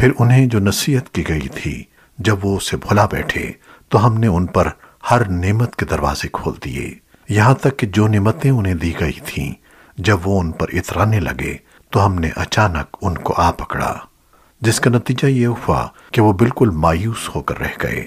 پھر انہیں جو نصیحت کی گئی تھی، جب وہ اسے بھلا بیٹھے، تو ہم نے ان پر ہر نعمت کے دروازے کھول دیے۔ یہاں تک کہ جو نعمتیں انہیں دی گئی تھیں، جب وہ ان پر اترانے لگے، تو ہم نے اچانک ان کو آ پکڑا، جس کا نتیجہ یہ ہوا کہ وہ بالکل مایوس ہو کر رہ گئے۔